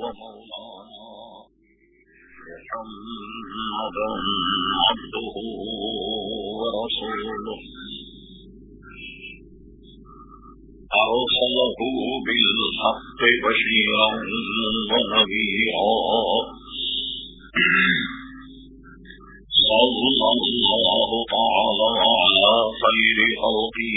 ومولانا محمدا عبده ورسوله. أرسله بالحق بشيرا ونذيرا صلى الله تعالى على خير خلقه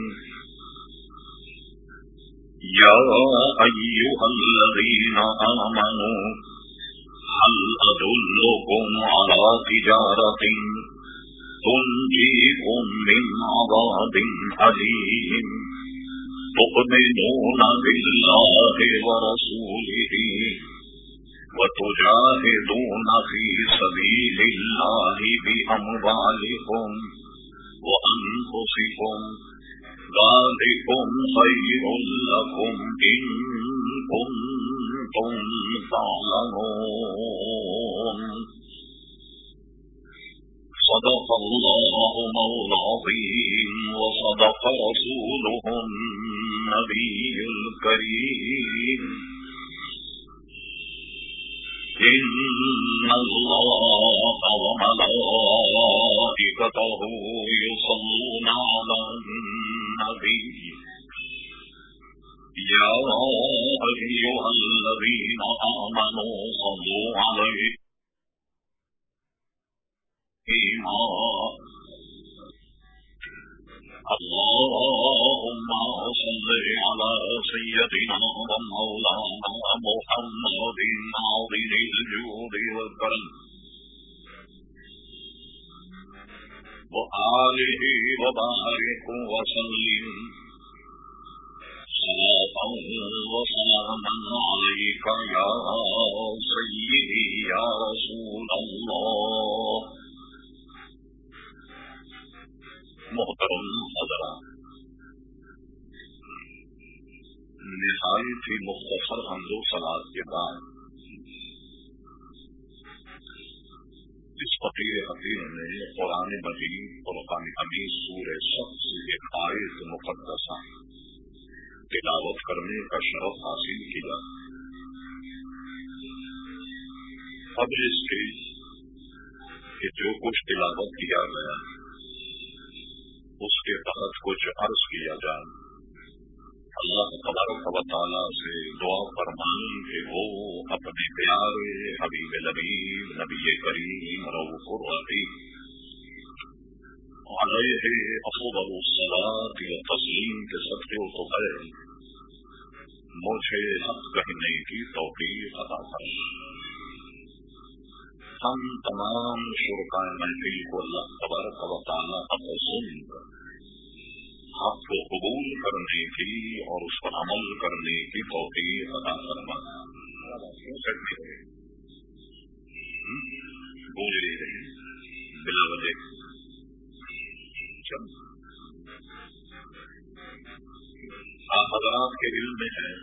يا أيها الذين آمنوا، هل أدلكم على تجارة تنجيكم من عذاب أليم؟ تؤمنون بالله ورسوله وتجاهدون في سبيل الله بأموالكم وأنفسكم ذلكم خير لكم إن كنتم تعلمون. صدق الله مولاظيم وصدق رسوله النبي الكريم. إن الله وملائكته يصلون على النبي يا أيها الذين آمنوا صلوا عليه اللهم صل على سيدنا ومولانا محمد عظيم الجود وآله وبارك وسلم. صلاة وسلاما عليك يا سيدي يا رسول الله. محترم حضرات. نہایت ہی مختصر حمد و سلاد کے بعد اس فقیر حقیر نے قرآن مجید قرآن حمید سور سب سے ایک آیت مقدسہ تلاوت کرنے کا شرف حاصل کیا۔ اب اس کے کہ جو کچھ تلاوت کیا گیا، اس کے تحت کچھ عرض کیا جائے۔ اللہ تبارک و تعالیٰ سے دعا فرمائیں کہ وہ اپنے پیارے حبیب لبیب نبی کریم روف الرحیم علیہ افضل الصلاة و تسلیم کے صدقے و تو ہے مجھے حق کہنے کی توفیق عطا فرمائیں ہم تمام شرکائے محفل کو اللہ تبارک و تعالیٰ اب سن کر حق کو قبول کرنے کی اور اس پر عمل کرنے کی توفیق عطا فرمانا بول رہے ہیں۔ بلا وجہ۔ حضرات کے دل میں ہے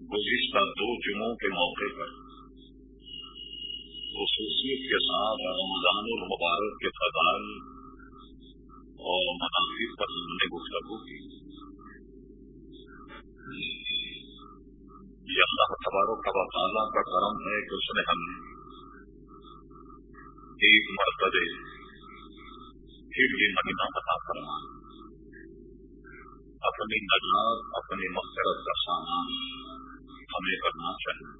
گزشتہ دو جمعوں کے موقع پر۔ خصوصیت کے ساتھ رمضان المبارک کے فضائل اور مناسب پر ہم نے گفتگو کی یہ اللہ تبارک کا تعالیٰ کا کرم ہے کہ اس نے ہمیں ایک مرتبہ پھر یہ مہینہ بتا کرنا اپنی نجات، اپنی مقصد کا سامان ہمیں کرنا چاہیے۔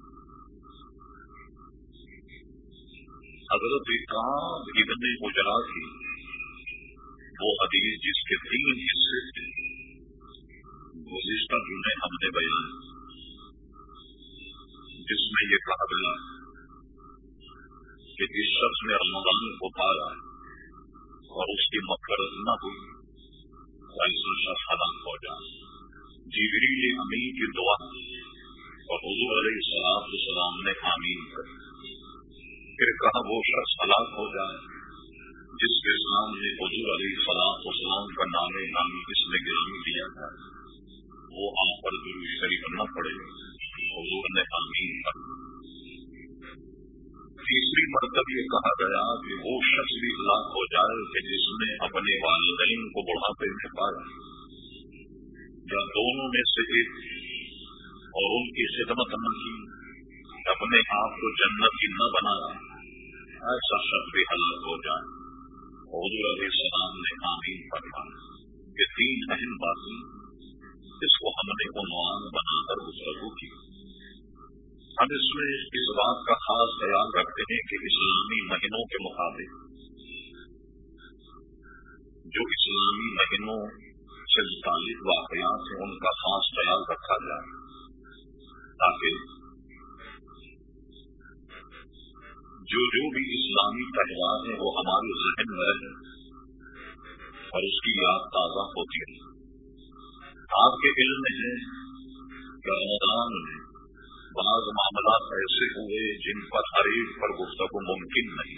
حضرت کام ابن گجرا کی وہ حدیث جس کے تین حصے تھے، گزشتہ جنہیں ہم نے بیان جس میں یہ کہا گیا کہ جس شخص نے رمضان کو پایا اور اس کی مقرر نہ ہوئی ایسا شخص ہلاک ہو جائے۔ جیگری نے امی کی دعا اور حضور علیہ السلام السلام نے حامین کر پھر کہا وہ شخص ہلاک ہو جائے؟ جس کے سامنے حضور علیہ السلام السلام کا نام نام جس نے گرامی دیا تھا، وہ آپ پر ضروری شریف نہ پڑے۔ حضور نے حامین کر تیسری مرتبہ یہ کہا گیا کہ وہ شخص بھی ہلاک ہو جائے کہ جس نے اپنے والدین کو بڑھاپے میں پایا۔ یا دونوں میں سے ایک اور ان کی خدمت نہ کی، اپنے آپ کو جنت کی نہ بنایا۔ ایسا شخص بھی ہلاک ہو جائے حضور علیہ السلام نے آمین پڑھا یہ تین اہم باتیں اس کو ہم نے عنوان بنا کر گفتگو کی۔ ہم اس میں اس بات کا خاص خیال رکھتے ہیں کہ اسلامی مہینوں کے مطابق جو اسلامی مہینوں سے متعلق واقعات ہیں، ان کا خاص خیال رکھا جائے تاکہ جو جو بھی اسلامی تہوار ہیں، وہ ہمارے ذہن میں رہے اور اس کی یاد تازہ ہوتی ہے۔ آپ کے علم میں ہے کہ رمضان میں بعض معاملات ایسے ہوئے جن پر ہر ایک پر گفتگو ممکن نہیں۔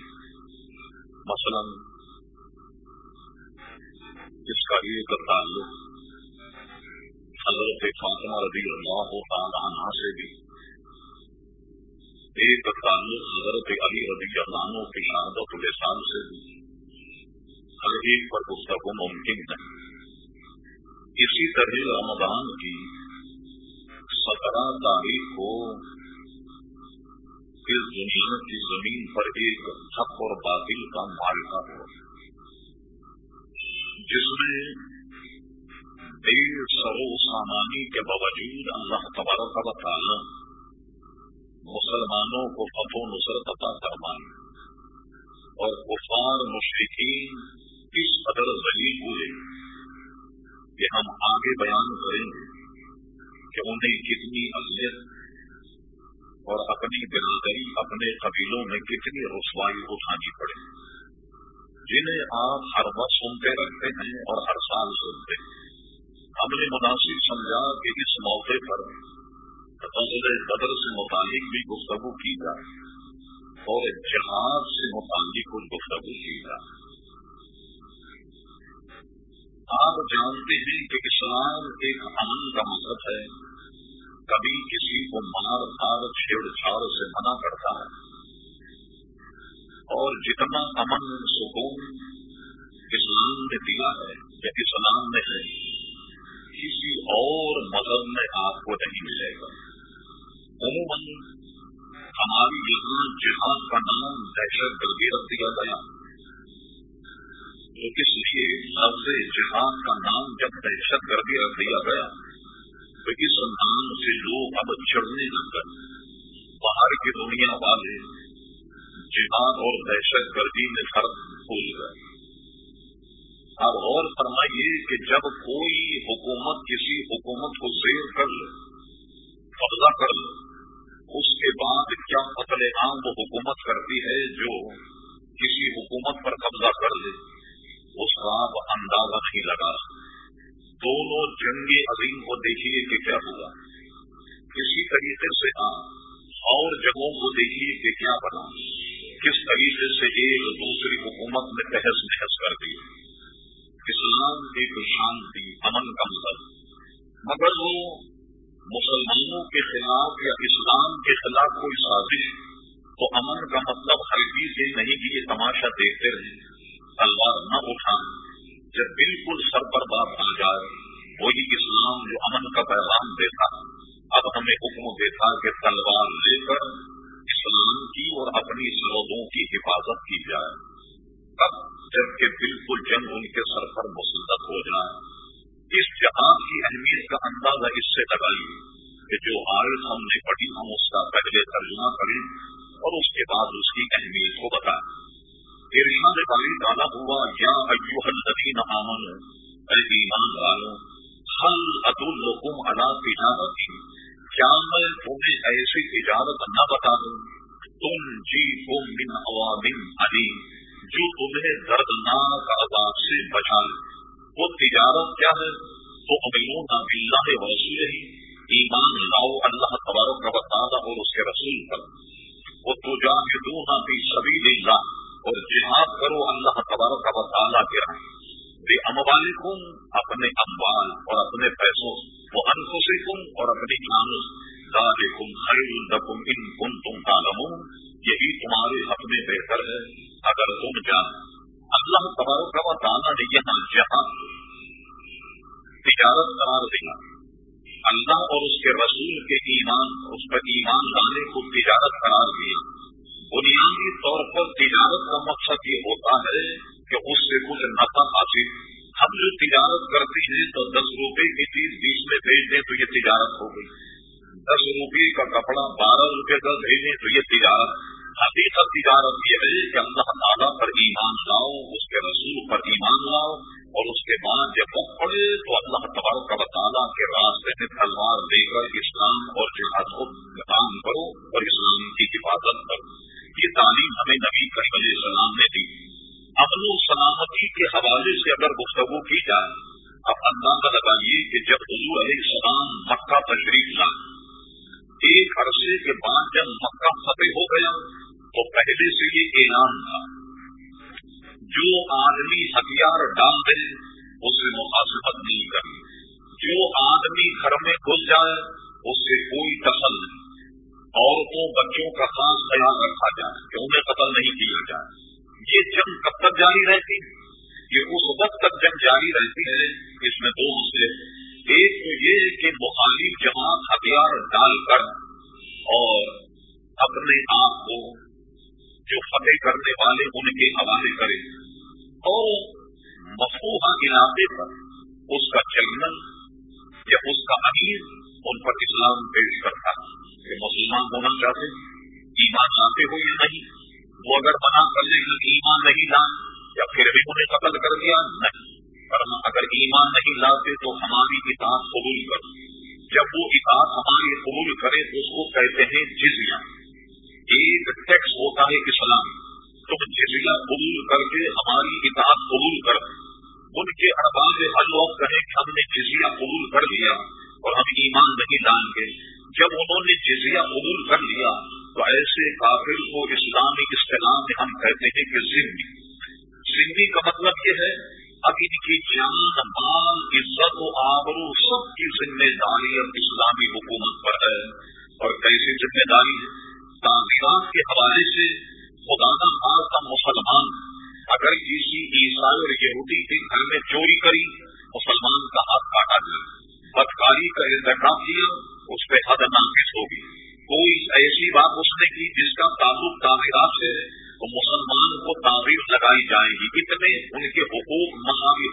مثلا، اس کا ایک تعلق حضرت فاطمہ رضی اللہ تعالیٰ عنہ سے بھی ایک تعلق حضرت علی رضی اللہ عنہ کی شہادت لسان سے بھی ہر ایک پر گفتگو ممکن نہیں اسی طرح رمضان کی سترہ تاریخ کو اس دنیا کی زمین پر ایک حق اور باطل کا مارکا ہوا۔ جس میں بے سرو سامانی کے باوجود اللہ تبارک و تعالی مسلمانوں کو فتو نصرت عطا فرمائی اور کفار مشرقین کس قدر ذلیل ہوئے کہ ہم آگے بیان کریں گے کہ انہیں کتنی اذیت اور اپنی برادری اپنے قبیلوں میں کتنی رسوائی اٹھانی پڑے۔ جنہیں آپ ہر وقت سنتے رہتے ہیں اور ہر سال سنتے ہیں۔ ہم نے مناسب سمجھا کہ اس موقع پر بدر سے متعلق بھی گفتگو کی جائے اور جہاز سے متعلق کچھ گفتگو کی جائے آپ جانتے ہیں کہ اسلام ایک امن کا مذہب ہے۔ کبھی کسی کو مار دھار چھیڑ چھاڑ سے منع کرتا ہے۔ اور جتنا امن، سکون اسلام نے دیا ہے، یا اسلام نے ہے، کسی اور مذہب میں آپ کو نہیں ملے گا۔ عموماً ہماری یہاں جہاد کا نام دہشت گردی رکھ دیا گیا۔ تو اس لیے لفظ جہاد کا نام جب دہشت گردی رکھ دیا گیا، تو اس نام سے لوگ اب چڑھنے لگ گئے۔ باہر کی دنیا والے جہاد اور دہشت گردی میں فرق بھول گئے۔ اب غور فرمائیے کہ جب کوئی حکومت کسی حکومت کو زیر کر لے، قبضہ کر لے اس کے بعد کیا قتل عام وہ حکومت کرتی ہے جو کسی حکومت پر قبضہ کر لے؟ اس کا آپ اندازہ نہیں لگا۔ دونوں جنگی عظیم کو دیکھیے کہ کیا ہوا۔ اسی طریقے سے آپ اور جگہوں کو دیکھیے کہ کیا بنا۔ کس طریقے سے ایک دوسری حکومت نے تحس نحس کر دی۔ اسلام ایک شانتی امن کا مطلب مگر وہ مسلمانوں کے خلاف یا اسلام کے خلاف کوئی سازش، تو امن کا مطلب ہر چیز یہ نہیں کہ یہ تماشا دیکھتے رہے، تلوار نہ اٹھائیں۔ جب بالکل سر پر بات آ جائے، وہی اسلام جو امن کا پیغام دیتا، اب ہمیں حکم دیتا کہ تلوار لے کر اسلام کی اور اپنی سرحدوں کی حفاظت کی جائے۔ اب جبکہ بالکل جنگ ان کے سر پر مسلط ہو جائے۔ اس جہاز کی اہمیت کا اندازہ اس سے لگائیے کہ جو آئل ہم نے پڑھی ہم اس کا پہلے ترجمہ کریں اور اس کے بعد اس کی اہمیت کو بتائیں۔ ارشاد باری تعالیٰ ہوا، یا ایو الذین آمن اے ایمان والو حل ادالکم علی تجارت کیا میں تمہیں ایسی تجارت نہ بتا دوں؟ تم جی تم من عوامن علیم، جو تمہیں دردناک عذاب سے بچا لے وہ تجارت کیا ہے؟ تو املون بلّہ رسول ہی ایمان لاؤ، اللہ تبارک کا تعالیٰ اور اس کے رسول پر۔ وہ تو جا کے دوں نہ بھی سبھی دن اور جہاد کرو اللہ تبارک کا تعالیٰ کے رہے بے اموالکم اپنے اموال اور اپنے پیسوں۔ وہ انفسکم اور اپنی جانس ذالکم خیر لکم ان کنتم تعلمون۔ یہی تمہارے اپنے بہتر ہے۔ اگر تم جان اللہ تبارک کا تعالیٰ نے یہاں جہاں تجارت قرار دیا، اللہ اور اس کے رسول کے ایمان، اس پر ایمان لانے کو تجارت قرار دیا۔ بنیادی طور پر تجارت کا مقصد یہ ہوتا ہے کہ اس سے کچھ نفع حاصل۔ ہم جو تجارت کرتے ہیں تو دس روپے کی چیز بیس میں بھیج دیں تو یہ تجارت ہو گئی۔ دس روپے کا کپڑا بارہ روپے کا بھیجیں تو یہ تجارت۔ حقیقت تجارت یہ ہے کہ اللہ تعالیٰ پر ایمان لاؤ، اس کے رسول پر ایمان لاؤ، اور اس کے بعد جب وقت پڑے تو اللہ تبارک کا تعالیٰ کے راستے میں تلوار دے کر اسلام اور جہاد کو کام کرو اور اسلام کی حفاظت کرو۔ یہ تعلیم ہمیں نبی کریم علیہ السلام نے دی۔ امن و سلامتی کے حوالے سے اگر گفتگو کی جائے، اب اندازہ لگائیے کہ جب حضور علیہ السلام مکہ تشریف لائے، ایک عرصے کے بعد جب مکہ فتح ہو گیا تو پہلے سے یہ اعلان تھا۔ جو آدمی ہتھیار ڈال دے اسے مخاصمت نہیں کرنی۔ جو آدمی گھر میں گھس جائے، اس سے کوئی قتل نہیں۔ عورتوں، بچوں کا خاص خیال رکھا جائے۔ کہ انہیں قتل نہیں کیا جائے۔ یہ جنگ کب تک جاری رہتی ہے؟ یہ اس وقت تک جنگ جاری رہتی ہے اس میں دو مسئلے ایک تو یہ کہ مخالف جماعت ہتھیار ڈال کر اور اپنے آپ کو جو فتح کرنے والے ان کے حوالے کرے۔ اور مفوحہ علاقے پر اس کا چلنا یا اس کا امیر ان پر اسلام پیش کرتا کہ مسلمان ہونا چاہتے ایمان لاتے ہو یا نہیں؟ وہ اگر بنا کر لے گا ایمان نہیں لا یا پھر بھی انہیں قتل کر دیا، نہیں۔ ورنہ اگر ایمان نہیں لاتے تو ہماری اطاعت قبول کر جب وہ اطاعت ہماری قبول کرے تو اس کو کہتے ہیں جزیہ۔ ایک ٹیکس ہوتا ہے اسلام تم جزیہ قبول کر کے ہماری اطاعت قبول کر۔ ان کے ارباب ہر لوگ کہیں کہ ہم نے جزیہ قبول کر لیا اور ہم ایمان نہیں لائیں گے جب انہوں نے جزیہ قبول کر لیا تو ایسے کافر کو اسلامی اصطلاح میں ہم کہتے ہیں کہ زندگی۔ زندگی کا مطلب یہ ہے، اب ان کی جان، مال، عزت و آبرو سب کی ذمہ داری اب اسلامی حکومت پر ہے۔ اور کیسی ذمہ داری ہے؟ تعمیرات کے حوالے سے خدا حال کا مسلمان اگر کسی عیسائی اور یہودی کے گھر میں چوری کری، مسلمان کا ہاتھ کاٹا جائے۔ بدکاری کا انتخاب کیا، اس پہ حد ناقص ہوگی۔ کوئی ایسی بات اس نے کی جس کا تعلق تعمیرات سے تو مسلمان کو تعمیر لگائی جائے گی۔ اتنے ان کے حقوق مساوی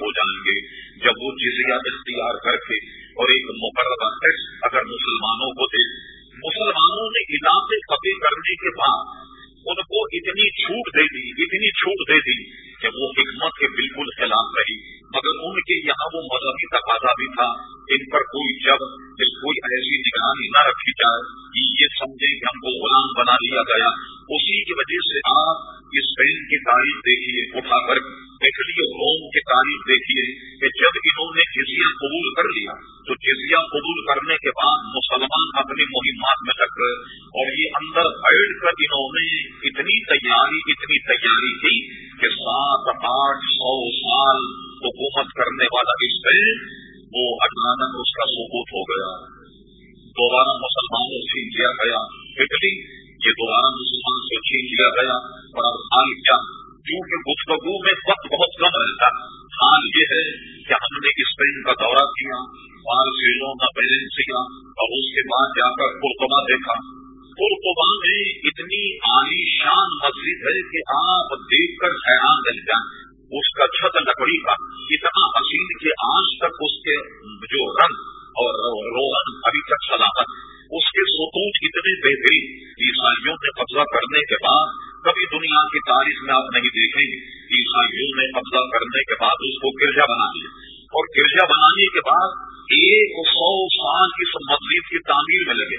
ستون اتنے بہترین عیسائیوں نے قبضہ کرنے کے بعد کبھی دنیا کی تاریخ میں آپ نہیں دیکھیں گے۔ عیسائیوں نے قبضہ کرنے کے بعد اس کو گرجا بنا دیا اور گرجا بنانے کے بعد ایک سو سال کی مسجد کی تعمیر میں لگے۔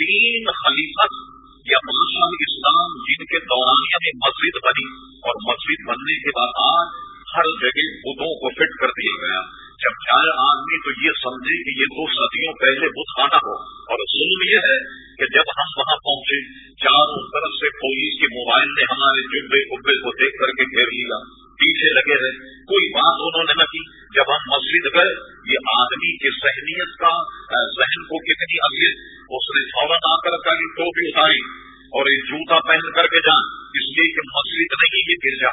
تین خلیفت یا بادشاہ اسلام جن کے دورانیہ یعنی میں مسجد بنی۔ اور مسجد بننے کے بعد آج ہر جگہ بدھوں کو فٹ کر دیا گیا۔ جب جائے آدمی تو یہ سمجھے کہ یہ دو صدیوں پہلے بت خانہ ہو۔ اور ظلم یہ ہے کہ جب ہم وہاں پہنچے، چاروں طرف سے پولیس کے موبائل نے ہمارے جبے کبے کو دیکھ کر کے گھیر لیا۔ پیچھے لگے رہے۔ کوئی بات انہوں نے نہ کی۔ جب ہم مسجد گئے، یہ آدمی کی ذہنیت کا ذہن کو کتنی اہمیت اس نے فوراً آ کر کا ٹوپی اتاری اور ایک جوتا پہن کر کے جان۔ اس لیے کہ مسجد نہیں، یہ گرجا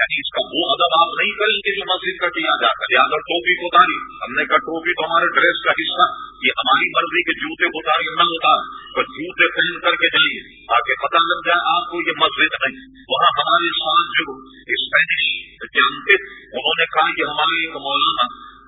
یعنی اس کا وہ ادب آپ نہیں کریں گے جو مسجد کا کیا جاتا یا اگر ٹوپی کو اتاری، ہم نے کہا ٹوپی تو ہمارے ڈریس کا حصہ، یہ ہماری مرضی کے جوتے کو اتاری نہ اتار تو جوتے پہن کر کے جائیے، تاکہ پتہ لگ جائے آپ کو یہ مسجد نہیں وہاں ہمارے ساتھ جو اسپینش جانتے، انہوں نے کہا کہ ہمارے ایک مولانا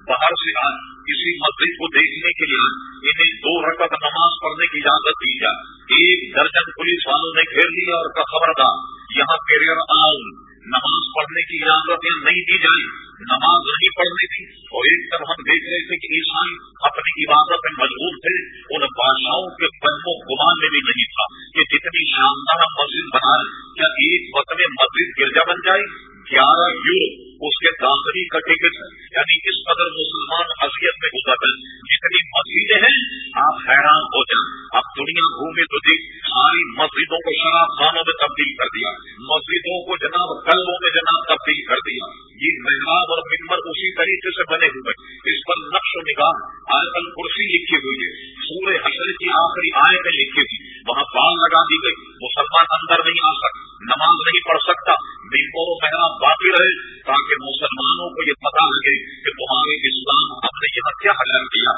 باہر سے آج کسی مسجد کو دیکھنے کے لیے انہیں دو رقط نماز پڑھنے کی اجازت دی جائے۔ ایک درجن پولیس والوں نے گھیر لیا اور خبردار، یہاں کیریئر آؤں نماز پڑھنے کی اجازت نہیں دی جائے نماز نہیں پڑھنی تھی اور ایک طرف ہم دیکھ رہے تھے کہ عیسائی اپنی عبادت میں مجبور تھے، ان بادشاہوں کے و گمان میں بھی نہیں تھا کہ جتنی شاندار مسجد بنائے کیا ایک وقت میں مسجد گرجا بن جائے؟ گیارہ یورو، اس کے داخلی کا ٹکٹ ہے۔ یعنی اس قدر مسلمان اذیت میں گزر ہیں جتنی مسجدیں ہیں، آپ حیران ہو جائیں۔ دنیا گھومے تو دیکھ ساری مسجدوں کو شراب خانوں میں تبدیل کر دیا۔ مسجدوں کو جناب قلبوں میں جناب تبدیل کر دیا۔ یہ محراب اور ممبر اسی طریقے سے بنے ہوئے۔ اس پر نقش و نگاہ آئے کرسی لکھی ہوئی ہے۔ سورہ حشر کی آخری آئے میں لکھی تھی وہاں بال لگا دی گئی۔ مسلمان اندر نہیں آ سکتا، نماز نہیں پڑھ سکتا۔ ممبر و محراب باقی رہے تاکہ مسلمانوں کو یہ پتا لگے کہ تمہارے اسلام ہم نے یہاں کیا حل کیا۔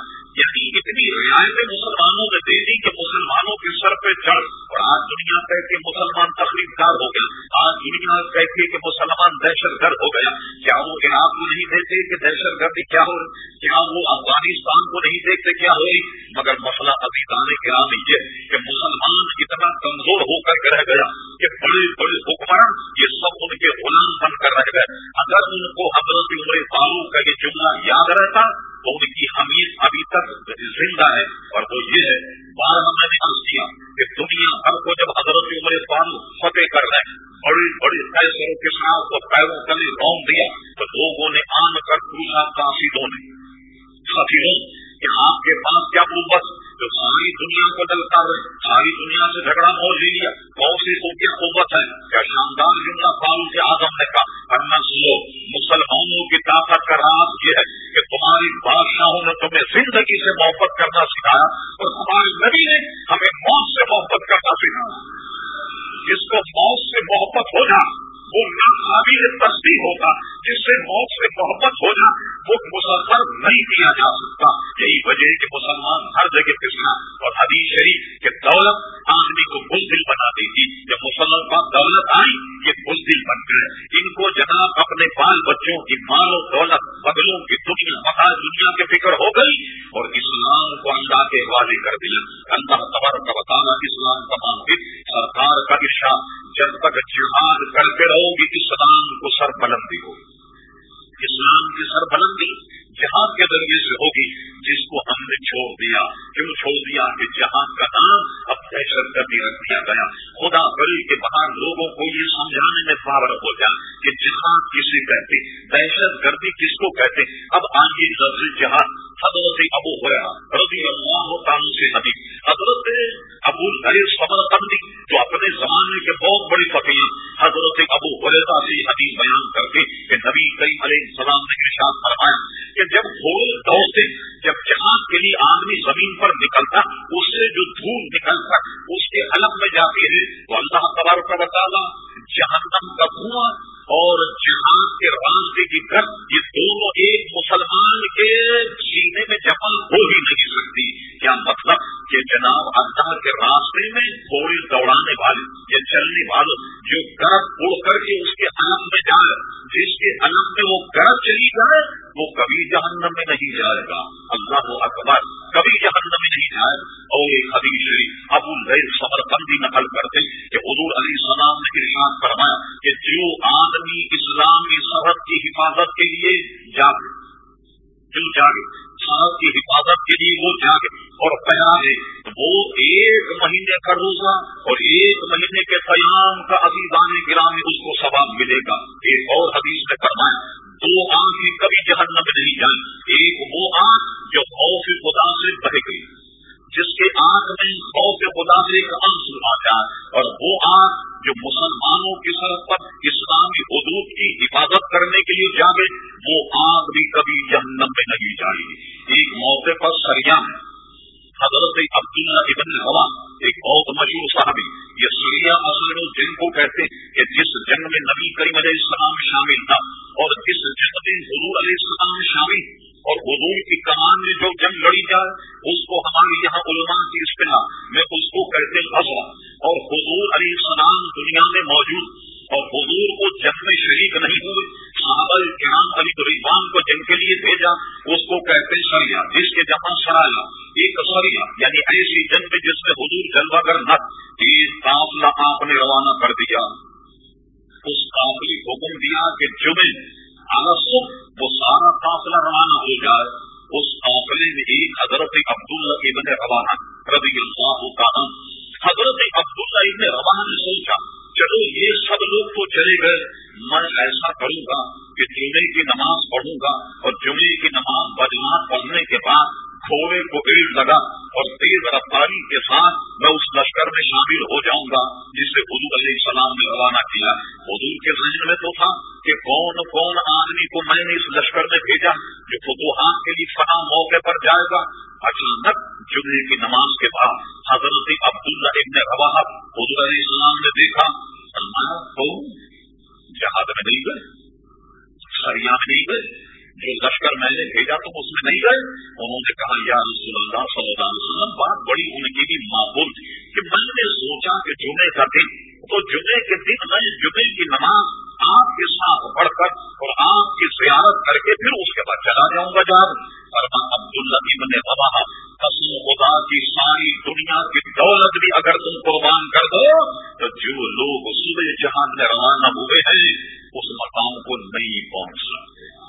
یعنی اتنی رعایتیں مسلمانوں نے دے دی کہ مسلمانوں کے سر پہ چڑھ۔ اور آج دنیا کہتے مسلمان تقریب دار ہو گیا۔ آج دنیا کہتے کہ مسلمان دہشت گرد ہو گیا۔ کیا وہ عراق کو نہیں دیکھتے کہ دہشت گردی کیا ہو؟ کیا وہ افغانستان کو نہیں دیکھتے کیا ہو؟ رہی مگر مسئلہ ابھی دانے کے نہیں ہے کہ مسلمان اتنا کمزور ہو کر رہ گیا کہ بڑے بڑے حکمران یہ سب ان کے غلام بن کر رہ گئے۔ اگر ان کو حضرت عمر فاروق کا یہ جملہ یاد رہتا تو ان کی حمیت ابھی تک زندہ ہے۔ اور وہ یہ ہے بارہ میں نے عرض کیا کہ دنیا بھر کو جب حضرت عمر فاروق فتح کر رہے ہیں بڑی بڑی فیصلوں کے ساتھ اور پیروں کلی روم دیا، تو لوگوں نے آن کر پوچھا کافی نے سفیروں کہ آپ کے پاس کیا قوت جو ساری دنیا کو دلتا رہے ساری دنیا سے جھگڑا موج لیا کون سی کو قوت ہے کیا شاندار جملہ فاروق آزم نے کہا کرنا سنو، مسلمانوں کی طاقت کا راز یہ ہے کہ تمہاری بادشاہوں نے تمہیں زندگی سے محبت کرنا سکھایا اور ہمارے نبی نے ہمیں موت سے محبت کرنا سکھایا۔ جس کو موت سے محبت ہو جائے وہ ناقابل تصدیق ہوگا جس سے موت سے محبت ہو جائے وہ مسفر نہیں کیا جا سکتا۔ یہی وجہ ہے کہ مسلمان ہر جگہ پھسنا اور حدیث شریف کہ دولت آدمی کو بزدل بنا دیتی۔ جب مسلم کا دولت آئی، یہ بزدل بن گئے۔ ان کو جناب اپنے بال بچوں کی مال و دولت بگلوں کی دنیا متا دنیا کی فکر ہو گئی اور اسلام کو اللہ کے حوالے کر دیا۔ اللہ تبر کا بتانا اسلام کا سرکار کا ارشاد، جب تک جہاد کرتے رہو گی اسلام کو سر بلندی ہوگی۔ اسلام کی سر بلندی جہاد کے ذریعے سے ہوگی، جس کو ہم نے چھوڑ دیا۔ کیوں چھوڑ دیا؟ کہ جہاد کا نام اب دہشت گردی رکھ دیا گیا۔ خدا بری کے باہر لوگوں کو یہ سمجھانے میں پاور ہو جائے کہ جہاد کسے کہتے، دہشت گردی کس کو کہتے؟ اب آئیے لفظ جہاد، حضرت ابو ہوا رضی اللہ تعالی سے نبی، حضرت ابو الحر صبر قبلی جو اپنے زمانے کے بہت بڑی فقیر حضرت ابو ہریرا سے حدیث بیان کر کے کہ نبی کئی علیہ السلام نے ارشاد فرمایا کہ جب گھوڑے دوڑتے، جب جہاز کے لیے آدمی زمین پر نکلتا، اس سے جو دھول نکلتا، اس کے حلق میں جاتی ہے، تو اللہ تبارک کا بتانا جہنم کا دھواں اور جہاز کے راستے کی گھر یہ جو گرد اڑ کر کے اس کے علم میں جائے، جس کے علم میں وہ گرد چلی جائے، وہ کبھی جہنم میں نہیں جائے۔ عبداللہ ابن ہوا ایک بہت مشہور صحابی، یہ سوریا اصل جن کو کہتے ہیں کہ جس جنگ میں نبی کریم علیہ السلام شامل تھا اور جس جنگ میں حضور علیہ السلام شامل، اور حضور کی کمان میں جو جنگ لڑی جائے، اس کو ہمارے یہاں علماء کی اصطلاح، میں اس کو کہتے ہیں اور حضور علیہ السلام دنیا میں موجود، اور حضور کو جنگ میں شریک نہیں ہوئے صحابہ کرام علی رضوان کو جنگ کے لیے بھیجا، اس کو کہتے سریا، جس کے جہاں سرایا، ایک سریا یعنی ایسی جنگ جس میں حضور جلوہ کر نہ قافلہ آپ نے روانہ کر دیا۔ اس قافلی حکم دیا کہ جمعے صبح وہ سارا قافلہ روانہ ہو جائے۔ اس قافلے میں ایک حضرت عبداللہ ابن روانہ رضی اللہ کا حضرت عبداللہ ابن روانہ نے سوچا، چلو یہ سب لوگ تو چلے گئے۔ میں ایسا کروں گا کہ جمعے کی نماز پڑھوں گا اور جمعے کی نماز بجماعت پڑھنے کے بعد گھوڑے کو ایڈ لگا اور تیز رفتاری کے ساتھ میں اس لشکر میں شامل ہو جاؤں گا جس سے حضور علیہ السلام نے روانہ کیا۔ حضور کے ذہن میں تو تھا کہ کون کون آدمی کو میں نے اس لشکر میں بھیجا جو فتوحات کے لیے فنا موقع پر جائے گا۔ اچانک جمعے کی نماز کے بعد حضرت عبداللہ ابن روا حضور علیہ السلام نے دیکھا کون جہاد میں نہیں گئے سریا میں نہیں گئے جو لشکر میں نے بھیجا تو اس میں نہیں گئے۔ انہوں نے کہا، یا رسول اللہ صلی اللہ علیہ وسلم، بات بڑی ان کی بھی معقول تھی کہ میں نے سوچا کہ جمعے کا دن، تو جمعے کے دن میں جمعے کی نماز آپ کے ساتھ پڑھ کر اور آپ کی زیارت کر کے پھر اس کے بعد چلا جاؤں گا جہاز اور عبد اللہ نے بابا قسم خدا کی ساری دنیا کی دولت بھی اگر تم قربان کر دو، تو جو لوگ صبح جہاز میں روانہ ہوئے ہیں، اس مقام کو نہیں پہنچ سکتے۔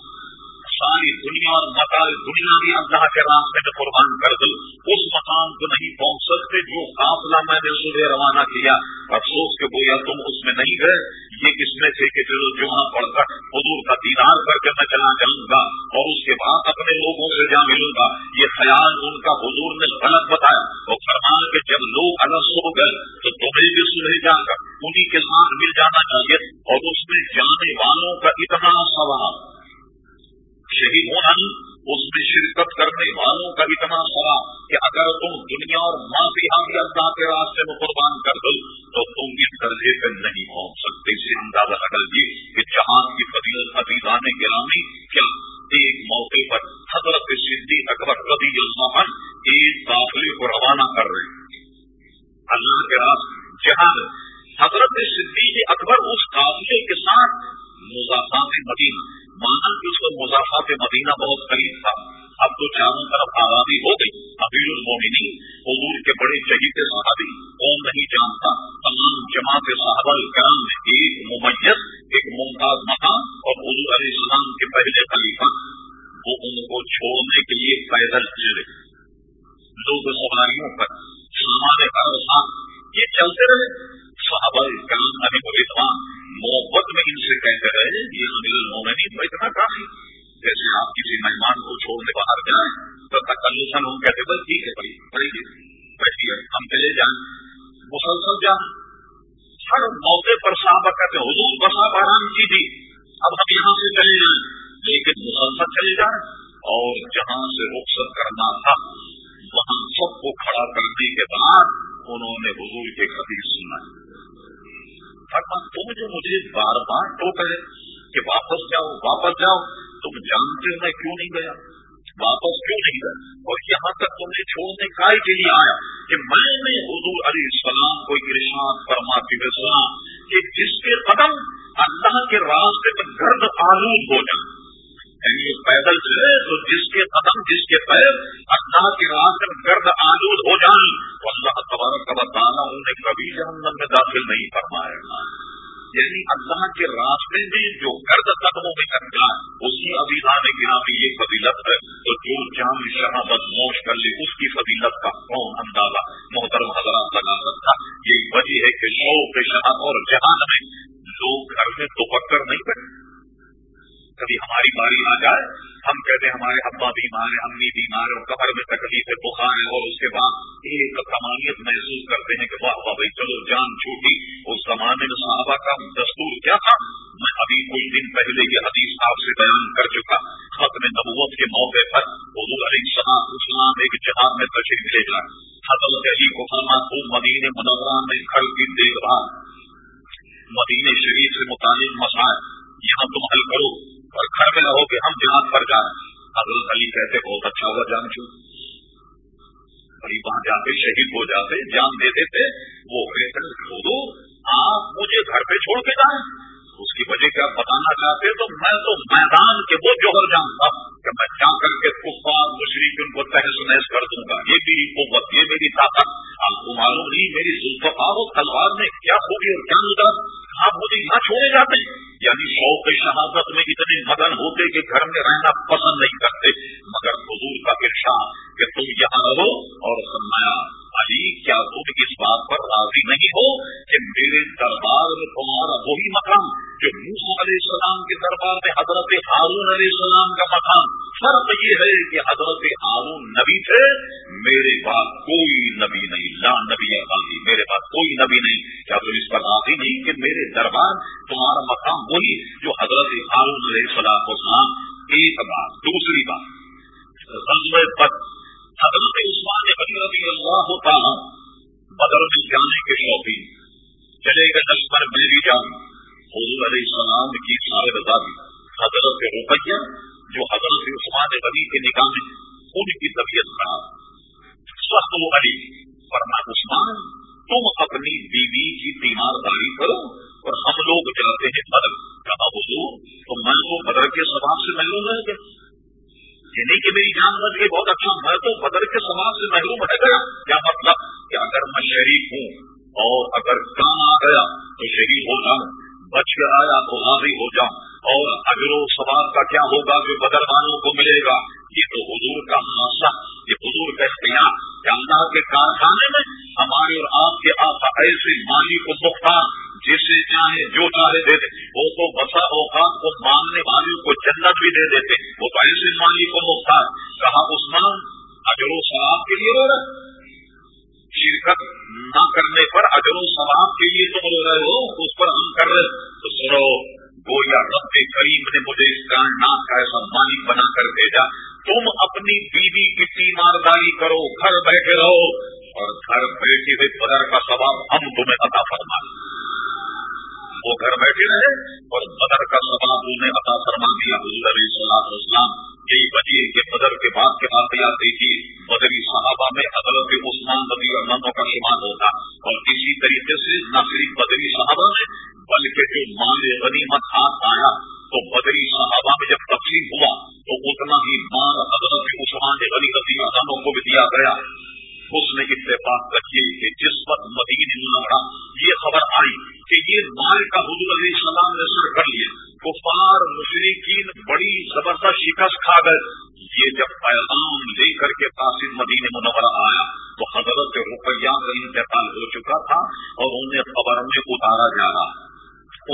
ساری دنیا اور مکال دنیا بھی اللہ کے راستے میں قربان کر دو، اس مقام کو نہیں پہنچ سکتے۔ جو قافلہ میں نے صبح روانہ کیا، افسوس کے بویا تم اس میں نہیں گئے۔ یہ کس میں تھے کہ چلو جمعہ پڑھ کر حضور کا دیدار کر کے میں چلا جاؤں گا اور اس کے بعد اپنے لوگوں سے جا ملوں گا، یہ خیال ان کا حضور نے غلط بتایا۔ اور فرمایا کہ جب لوگ الگ سو گئے تو تمہیں بھی سنہیں جا کر انہیں کے ساتھ مل جانا چاہیے اور اس میں جانے والوں کا اتنا سوال شہید ہونا نہیں اس میں شرکت کرنے والوں کا اتنا سوا کہ اگر تم دنیا اور ماں بھی اللہ کے راستے میں قربان کر دو، تو تم اس درجے پہ نہیں پہنچ سکتے۔ اسے اندازہ کر جی کہ جہاں کی فضیلت عزیزان گرامی کیا ایک موقع پر حضرت صدی اکبر رضی اللہ ایک داخلے کو روانہ کر رہے اللہ کے راستے جہاں حضرت صدیق اکبر اس قافلے کے ساتھ مضافات مدینہ، مانا کہ اس مضافات مدینہ بہت قریب تھا۔ اب تو چاروں طرف آزادی ہو گئی۔ ابیر المومنی حضور کے بڑے شہید صحابی کون نہیں جانتا، تمام جماعت صحابہ کرام ایک ممیت ایک ممتاز نہیں گیا واپس کیوں نہیں گیا اور یہاں تک تم نے چھوڑنے کا کے لیے آیا کہ میں نے حضور علیہ السلام کو ارشاد فرماتے ہوئے سنا کہ جس کے قدم اللہ کے راستے میں گرد آلود ہو جائے یعنی پیدل چلے تو جس کے قدم جس کے پیر اللہ کے راستے میں گرد آلود ہو جائیں تو اللہ تبارک کا تعالیٰ انہیں کبھی جہنم میں داخل نہیں فرمائے گا یعنی اللہ کے راستے میں جو گرد قدموں میں کر جائے اسی ابھی نے گرا میں یہ فضیلت ہے۔ تو جو جان شہادت بدموش کر لے، اس کی فضیلت کا کون اندازہ محترم حضرات لگا سکتا یہ وجہ ہے کہ شوق شہاد اور جہان میں لوگ گھر میں دوپٹر نہیں بیٹھے کبھی ہماری باری آ جائے۔ ہم کہتے ہیں ہمارے ابا بیمار ہے امی بیمار ہے کمر میں تکلیف ہے، بخار ہے اور اس کے بعد ایک کمانیت محسوس کرتے ہیں کہ واہ واہ بھائی، چلو جان چھوٹی، اس زمانے میں صحابہ کا دستور کیا تھا؟ میں ابھی کچھ دن پہلے یہ حدیث آپ سے بیان کر چکا ختم نبوت کے موقع پر حضور علیہ السلام اسلام ایک جہاد میں تشریف لے جائے حضرت علی کو فرما خوب مدین منورہ میں گھر کی دیکھ بھال مدین شریف سے متعلق مسائل یہاں تم حل کرو۔ اور گھر میں رہو کہ ہم جہاد پر جائیں۔ حضرت علی کہتے، بہت اچھا ہوا جان چو۔ بھائی وہاں جاتے، شہید ہو جاتے، جان دے دیتے، وہ کہتے آپ مجھے گھر پہ چھوڑ کے جائیں۔ اس کی وجہ کیا بتانا چاہتے؟ تو میں تو میدان کے وہ جوہر جانتا کہ میں جا کر کے کفار مشرق ان کو تحس نحس کر دوں گا۔ یہ میری قوت، یہ میری طاقت۔ آپ کو معلوم نہیں، میری زلفار تلوار میں کیا خوبی اور کیا نظر آپ مجھے یہاں چھوڑے جاتے۔ یعنی شوق شہادت میں اتنے مگن ہوتے کہ گھر میں رہنا پسند نہیں کرتے۔ مگر حضور کا ارشاد کہ تم یہاں رہو اور فرمایا، علی، کیا تم اس بات پر راضی نہیں ہو کہ میرے دربار میں تمہارا وہی مقام جو موسا علیہ السلام کے دربار میں حضرت ہارون علیہ السلام کا مقام، فرق یہ ہے کہ حضرت ہارون نبی تھے، میرے پاس کوئی نبی نہیں، لا نبی ابھی میرے پاس کوئی نبی نہیں۔ کیا تم اس پر راضی نہیں کہ میرے دربار تمہارا مقام وہی جو حضرت ہارون علیہ السلام کو ایک بات، دوسری بات حضرت عثمان رضی اللہ ہوتا بدر میں جانے کے شوقین چلے گا دس پر میں بھی جاؤں۔ حضور علیہ السلام کی سارے بتا دی۔ حضرت روپیہ جو حضرت عثمان غنی کے نکاح میں ان کی طبیعت خراب۔ سخت و علی فرما عثمان، تم اپنی بیوی کی تیمارداری کرو اور ہم لوگ جاتے ہیں بدر۔ کہا، حضور، تو میں تو بدر کے سباب سے محروم رہ گیا۔ نہیں کہ میری جان بچ گئی بہت اچھا میں تو بدر کے سماج سے محروم رہ گیا۔ کیا مطلب کہ اگر میں شریف ہوں اور اگر کام آ گیا تو شریف ہو جاؤں۔ بچ کے آیا تو حاضری ہو جاؤں اور اگر و سوال کا کیا ہوگا جو بدر والوں کو ملے گا؟ یہ تو حضور کا حادثہ یہ حضور کا اختیار۔ کہ اللہ کے کارخانے میں ہمارے اور آپ کے آپ ایسے مالی کو مختار، جسے چاہے جو چاہے دے دے۔ وہ تو بسا اوقات کو مانگنے والوں کو جنت بھی دے دیتے۔ وہ تو ایسے مالی کو مختار۔ کہا، عثمان، اجر و ثواب کے لیے رو رہے شرکت نہ کرنے پر اجر و ثواب کے لیے تم رو رہے ہو، اس پر ہم کر رہے تو سنو، گویا رب کریم نے مجھے اس کائنات کا ایسا مالک بنا کر بھیجا۔ تم اپنی بیوی کی تیمارداری کرو، گھر بیٹھے رہو۔ اور گھر بیٹھے ہوئے بدر کا ثواب ہم تمہیں عطا فرما۔ وہ گھر بیٹھے رہے اور بدر کا سباب انہیں عطا فرما دیا۔ حضور علیہ السلام یہی بچی کے بدر کے بعد کے بعد یاد تھی بدری صحابہ میں حضرت عثمان رضی اللہ کا شمار ہوتا اور اسی طریقے سے نہ صرف بدری صحابہ میں، بلکہ جو مال غنیمت ہاتھ آیا، تو بدری صحابہ میں جب تقسیم ہوا، تو اتنا ہی مال حضرت عثمان غنی رضی اللہ کو بھی دیا گیا۔ اس نے اتفاق رکھی کہ جس وقت مدین منورہ یہ خبر آئی کہ یہ مال کا حضور علیہ السلام نے سر کر لیا، کفار مشرقین بڑی زبردست شکست کھا گئے۔ یہ جب پیغام لے کر کے قاصد مدین منورہ آیا تو حضرت روپیہ کا انتقال ہو چکا تھا اور انہیں خبر میں اتارا جا رہا۔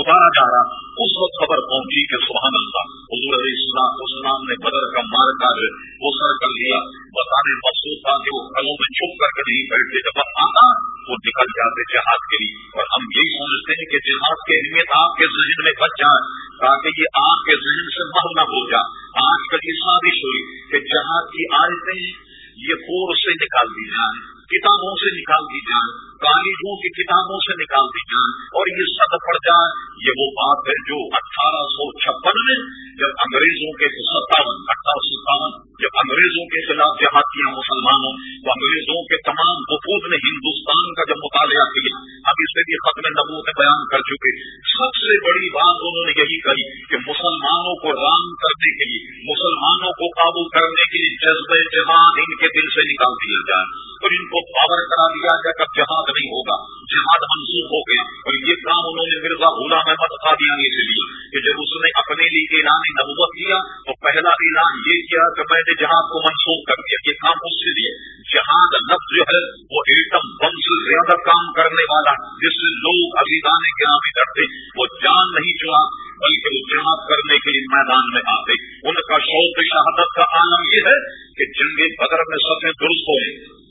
اتارا جا رہا اس وقت خبر پہنچی کہ سبحان اللہ، حضور علیہ السلام اسلام نے بدر کا مار کر وہ سر کر لیا۔ بتانے مقصود تھا کہ وہ گھروں میں چھپ کر کے نہیں بیٹھتے، جب آتا، وہ نکل جاتے جہاد کے لیے۔ اور ہم یہی سمجھتے ہیں کہ جہاد کی اہمیت آپ کے ذہن میں بچ جائے تاکہ یہ آپ کے ذہن سے مح نہ ہو جائے۔ آج کل یہ سازش ہوئی کہ جہاد کی آیتیں یہ پور سے نکال دی جائیں، کتابوں سے نکال دی جائیں۔ کالجوں کی کتابوں سے نکال دی جائیں اور یہ سد پڑ جائے یہ وہ بات ہے جو اٹھارہ سو چھپن میں جب انگریزوں کے ستاون، اٹھارہ سو ستاون، جب انگریزوں کے خلاف جہاد کیا مسلمانوں، تو انگریزوں کے تمام وقوف نے ہندوستان کا جب مطالعہ کیا، اب اس سے بھی ختم نبو میں بیان کر چکے۔ سب سے بڑی بات انہوں نے یہی کہی کہ مسلمانوں کو رام کرنے کے لیے، مسلمانوں کو قابو کرنے کے لیے جذبہ جہاد ان کے دل سے نکال دیا جائے اور ان کو پاور کرا دیا جائے کب جہاد نہیں ہوگا۔ جہاد منسوخ ہو گیا۔ اور یہ کام انہوں نے مرزا غلام احمد قادیانی سے لیا کہ جب اس نے اپنے لیے اعلان نبوت کیا تو پہلا اعلان یہ کیا کہ میں نے جہاد کو منسوخ کر دیا۔ یہ کام اس سے لیے جہاد لفظ جو ہے، وہ ایٹم بم سے زیادہ کام کرنے والا، جس سے لوگ ابھی دانے کے نام کرتے وہ جان نہیں چلا، بلکہ وہ جہاد کرنے کے لیے میدان میں آتے۔ ان کا شوق شہادت کا کام یہ ہے کہ جنگ بدر میں سب درست ہوئے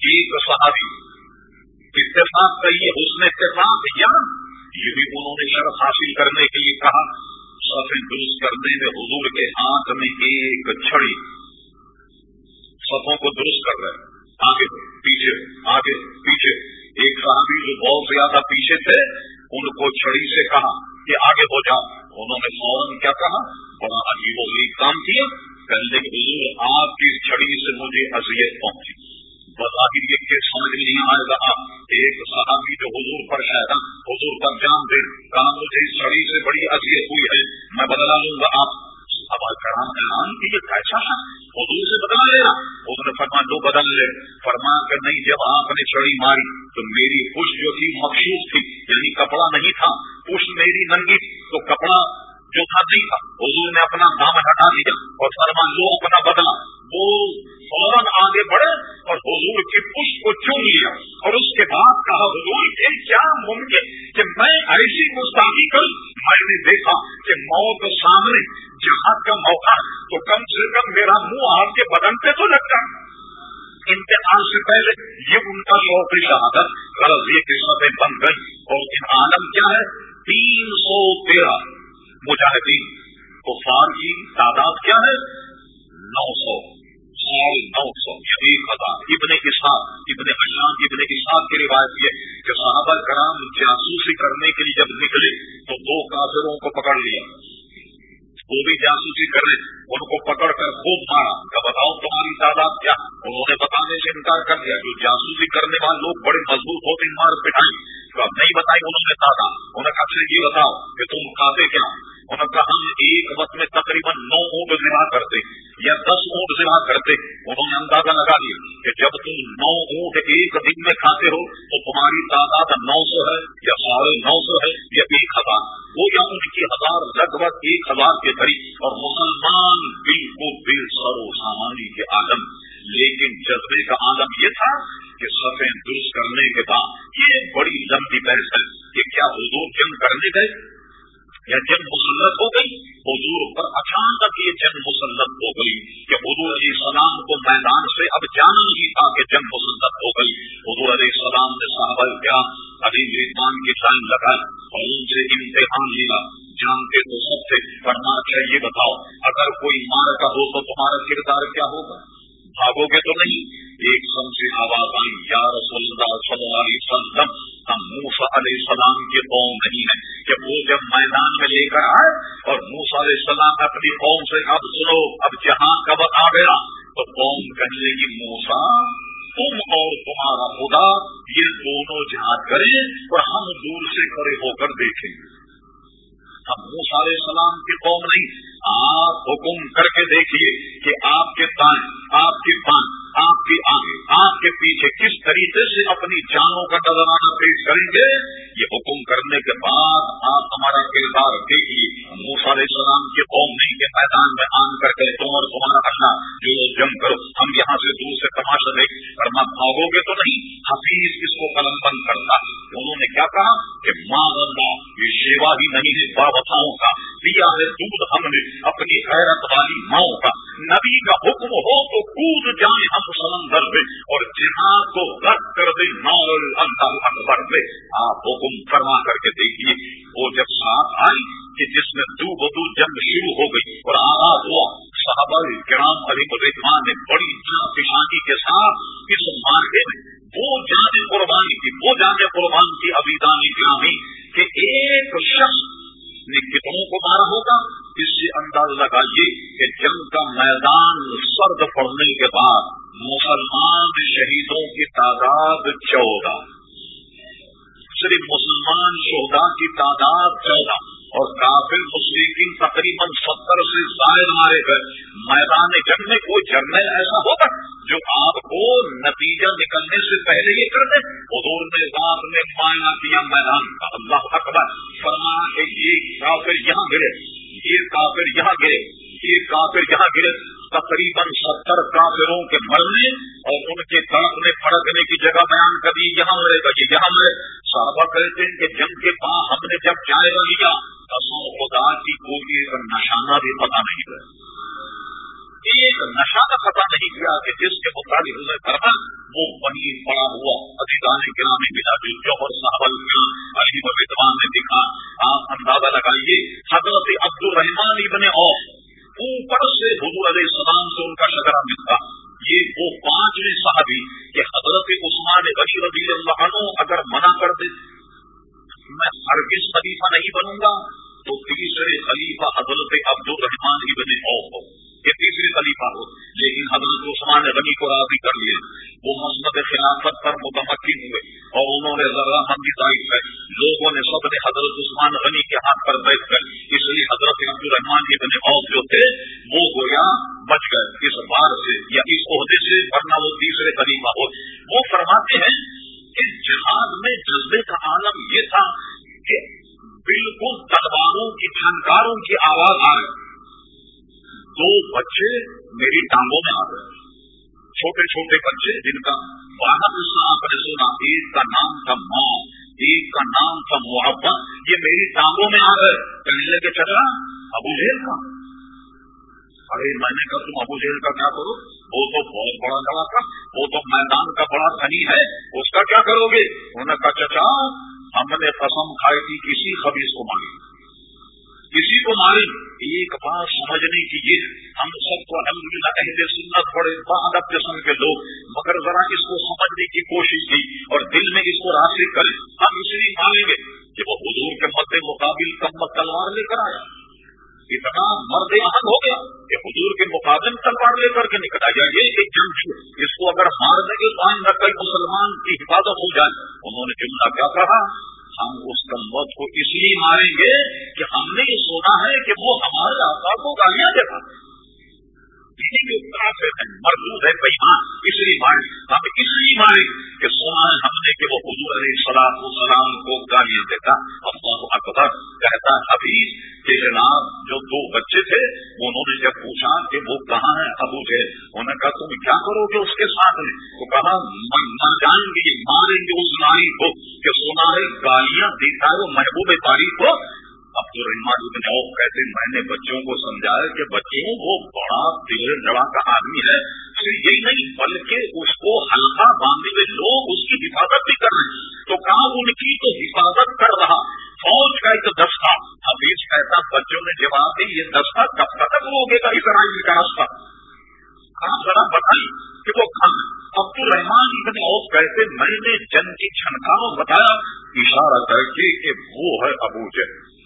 جی ایک صحابی۔ اتفاق کا یہ حسن اتفاق یا یہ بھی انہوں نے شرط حاصل کرنے کے لیے کہا سفید درست کرنے میں حضور کے ہاتھ میں ایک چھڑی۔ سفوں کو درست کر رہے آگے، پیچھے آگے، پیچھے۔ ایک صحابی جو بہت زیادہ پیچھے تھے، ان کو چھڑی سے کہا کہ آگے ہو جاؤ۔ انہوں نے فوراً کیا کہا؟ بڑا عجیب و غریب کام کیا۔ پہلے حضور، آپ کی چھڑی سے مجھے اذیت پہنچی۔ بس بظاہر یہ کہ سمجھ میں نہیں آئے گا، ایک صحابی جو حضور پر شاید حضور پر جان دے کہاں مجھے اس سڑی سے بڑی اذیت ہوئی ہے، میں بدلا لوں گا آپ۔ اب کرام اعلان کہ یہ پیسہ ہے، حضور سے بدلا لے۔ رہا حضور نے فرما دو بدل لے۔ فرما کر نہیں، جب آپ نے چڑی ماری تو میری خوش جو تھی مخصوص تھی یعنی کپڑا نہیں تھا خوش میری ننگی تو کپڑا جو تھا نہیں تھا۔ حضور نے اپنا دام ہٹا دیا اور فرما لو اپنا بدلا وہ فوراً آگے بڑھے اور حضور کی پشت کو چن لیا اور اس کے بعد کہا، حضور، یہ کیا ممکن کہ میں ایسی گستاخی کروں؟ میں نے دیکھا کہ موت سامنے جہاں کا موقع، تو کم سے کم میرا منہ آپ کے بدن پہ تو لگتا۔ ہے امتحان سے پہلے یہ ان کا شوق شہادت، غرض یہ قسمتیں بن گئی اور ان عالم کیا ہے؟ تین سو تیرہ۔ مجاہدین، کفار کی تعداد کیا ہے؟ نو سو۔ سال نو سو شریف خطا ابن اسحاق، ابن اشان ابن اسحاق کی روایت یہ کہ صحابہ کرام جاسوسی کرنے کے لیے جب نکلے تو دو کافروں کو پکڑ لیا۔ وہ بھی جاسوسی کرے ان کو پکڑ کر خوب مارا۔ کہ بتاؤ تمہاری تعداد کیا؟ انہوں نے بتانے سے انکار کر دیا۔ جو جاسوسی کرنے والے لوگ بڑے مضبوط ہوتے، مار پٹائی تو اب نہیں بتائی، انہوں نے تعداد انہوں نے کہا یہ بتاؤ کہ تم کھاتے کیا؟ انہوں نے کہا ہم ایک وقت میں تقریباً نو اونٹ ذبح کرتے۔ یا دس اونٹ ذبح کرتے انہوں نے اندازہ لگا دیا کہ جب تم نو اونٹ ایک دن میں کھاتے ہو تو تمہاری تعداد نو سو ہے یا ساڑھے نو سو ہے یا ایک ہزار۔ وہ یا ان کی ہزار، لگ بھگ ایک ہزار کے قریب۔ اور مسلمان بالکل بے سرو سامانی کے آدم لیکن جذبے کا آدم یہ تھا کہ سفید درست کرنے کے بعد یہ بڑی لمبی بحث ہے کہ کیا حضور جنگ کرنے گئے؟ یا جنگ مسلط ہو گئی، حضور پر اچانک یہ جنگ مسلط ہو گئی کہ حضور علیہ السلام کو میدان سے اب جانا نہیں تھا کہ جنگ مسلط ہو گئی۔ حضور علیہ السلام نے صحابہ کیا ابھی میزبان کی ٹائم لگا اور ان سے امتحان لیا۔ جانتے تو سب سے پڑھنا چاہیے، بتاؤ، اگر کوئی مار کا ہو تو تمہارا کردار کیا ہوگا؟ بھاگو گے تو نہیں۔ ایک سن سے آواز آئی، یا رسول اللہ صلی اللہ علیہ وسلم، ہم موسا علیہ السلام کے قوم نہیں ہیں کہ وہ جب میدان میں لے کر آئے اور موسا علیہ السلام اپنی قوم سے، اب سنو، اب جہاں کا بتا گیا، تو قوم کہنے لگی موسا تم اور تمہارا خدا، یہ دونوں جہاں کریں اور ہم دور سے کھڑے ہو کر دیکھیں۔ اب موسیٰ علیہ السلام کی قوم نہیں۔ آپ حکم کر کے دیکھیے کہ آپ کے پائیں آپ کے پائیں آپ کی آگے آپ کے پیچھے کس طریقے سے اپنی جانوں کا نظرانہ پیش کریں گے، یہ حکم کرنے کے بعد آپ ہمارا کردار دیکھیے۔ موسا علیہ السلام کے قوم نہیں، کے میدان میں آن کر کے تم اور تمہارا اپنا جو جم کرو، ہم یہاں سے دور سے تماشا دیکھ کر مت بھاگو گے تو نہیں، حفیظ کس کو قلم بند کرتا۔ انہوں نے کیا کہا؟ کہ ماں اللہ یہ شیوا ہی نہیں ہے بابتاؤں کا، دیا ہے دودھ ہم نے، اپنی حیرت والی ماؤں کا۔ نبی کا حکم ہو تو کود جائیں ہم سمندر میں اور جہاد کو رد کر دیں ماحول اللہ اکبر میں۔ آپ حکم فرما کر کے دیکھیے، وہ جب ساتھ آئی کہ جس میں دو بدو جنگ شروع ہو گئی اور آغاز ہوا، صحابہ گرام علی الرحمان نے بڑی پیشانی کے ساتھ اس مارکے میں وہ جان قربانی کی، وہ جان قربان کی ابھی دانی گرامی کہ ایک شخص نے کتنوں کو مارا ہوگا؟ سے انداز لگائیے کہ جنگ کا میدان سرد پڑنے کے بعد مسلمان شہیدوں کی تعداد چودہ۔ صرف مسلمان شہدا کی تعداد چودہ اور کافر مسلم تقریباً ستر سے زائد مارے گئے۔ میدان جنگ میں کوئی جرنل ایسا ہوتا جو آپ کو نتیجہ نکلنے سے پہلے یہ کر دے۔ حضور نے رات نے مایا کیا میدان کا۔ اللہ اکبر فرمایا کہ یہ کافر یہاں گرے۔ یہ کافر یہاں گرے یہ کافر یہاں گرے تقریباً ستر کافروں کے مرنے اور ان کے تڑکنے پھڑکنے کی جگہ بیان کر دی، یہاں مرے گا، یہ یہاں مرے۔ صحابہ کہتے ہیں کہ جنگ کے پاس ہم نے جب جائزہ لیا تو خدا کی کوئی نشانہ بھی پتہ نہیں رہے گیا ایک نشانہ پتا نہیں گیا کہ جس کے مطابق کرنا وہ وہیں پڑا ہوا۔ ادھیکانی گرامی ملا جو جوہر صاحب علی بدوان نے دکھا آپ اندازہ لگائیے، حضرت عبد الرحمان ابن اوف اوپر سے حضور علیہ السلام سے ان کا شکرا ملتا۔ یہ وہ پانچویں صحابی کہ حضرت عثمان غنی رضی اللہ عنہ اگر منع کر دے، میں ہر کس خلیفہ نہیں بنوں گا۔ تو تیسرے خلیفہ حضرت عبد الرحمان ابن اوف ہو۔ کہ تیسری خلیفہ ہو۔ لیکن حضرت عثمان غنی کو راضی کر لیا۔ وہ مسمت خلافت پر متمکن ہوئے اور انہوں نے ذرا مندی ظاہر ہے لوگوں نے سب نے حضرت عثمان غنی کے ہاتھ پر بیٹھ کر۔ اس لیے حضرت عبد الرحمان کے بنے جو تھے، وہ گویا بچ گئے۔ اس بار سے یا اس عہدے سے، ورنہ وہ تیسرے خلیفہ ہو۔ وہ فرماتے ہیں کہ جہاد میں جذبے کا عالم یہ تھا کہ بالکل تلواروں کی جھنکاروں کی آواز آ رہی۔ دو بچے میری ٹانگوں میں آ گئے۔ چھوٹے چھوٹے بچے جن کا آپ نے سنا ایک کا نام تھا ماں ایک کا نام تھا محبت، یہ میری ٹانگوں میں آ گئے۔ کہنے لگے چلا ابو جیل کا ارے، میں نے کہا، تم ابو جیل کا کیا کرو؟ وہ تو بہت بڑا لڑا تھا، وہ تو میدان کا بڑا دھنی ہے، اس کا کیا کرو گے؟ انہوں نے کہا، چچا، ہم نے قسم کھائی تھی، کسی خبیص کو مانی کسی کو مارے۔ ایک بات سمجھنے کی یہ ہم سب کو الحمد للہ اہل سنت بڑے بادب قسم کے لوگ مگر ذرا اس کو سمجھنے کی کوشش کی اور دل میں اس کو راستے کریں ہم اسے نہیں مانیں گے کہ وہ حضور کے مد مقابل کم تلوار لے کر آیا۔ اتنا مرد اہم ہو گیا کہ حضور کے مقابل تلوار لے کر کے نکل آیا یہ ایک جنگ اس کو اگر مار دیں گے تو آئندہ کئی مسلمان کی حفاظت ہو جائے۔ انہوں نے جملہ کیا کہا ہم اس کمبت کو اس لیے ماریں گے کہ ہم نے یہ سونا ہے کہ وہ ہمارے آقا کو گالیاں دیتا مردود ہے بےمان اس لیے مارے ہم اس لیے مارے کہ سونا ہم نے کہ وہ حضور علیہ السلام السلام کو گالیاں دیتا۔ اللہ اکبر، کہتا حفیظ کہ جناب جو دو بچے تھے، انہوں نے جب پوچھا کہ وہ کہاں ہے ابو تھے انہوں نے کہا تم کیا کرو گے اس کے ساتھ میں؟ تو کہا مر جائیں گے، ماریں گے اس ناری کو کہ سونا ہے، گالیاں دیتا ہے وہ محبوب تاریخ کو۔ عبد الرحمان بن عوف کہتے میں نے بچوں کو سمجھایا کہ بچوں وہ بڑا دل لڑا کا آدمی ہے۔ صرف یہی نہیں، بلکہ اس کو ہلکا باندھے ہوئے لوگ اس کی حفاظت بھی کر رہے ہیں۔ تو کہا ان کی تو حفاظت کر رہا۔ فوج کا ایک دستہ۔ حفیظ کہتا، بچوں نے جواب دی یہ دستہ کب تک ہوگے گا اسرائیل کا راستہ؟ آپ ذرا بتائیں کہ وہ عبد الرحمان ابن عوف کہتے، میں نے جن کی چھنکاؤ بتایا۔ اشارہ کر کے کہ وہ ہے ابو جہل۔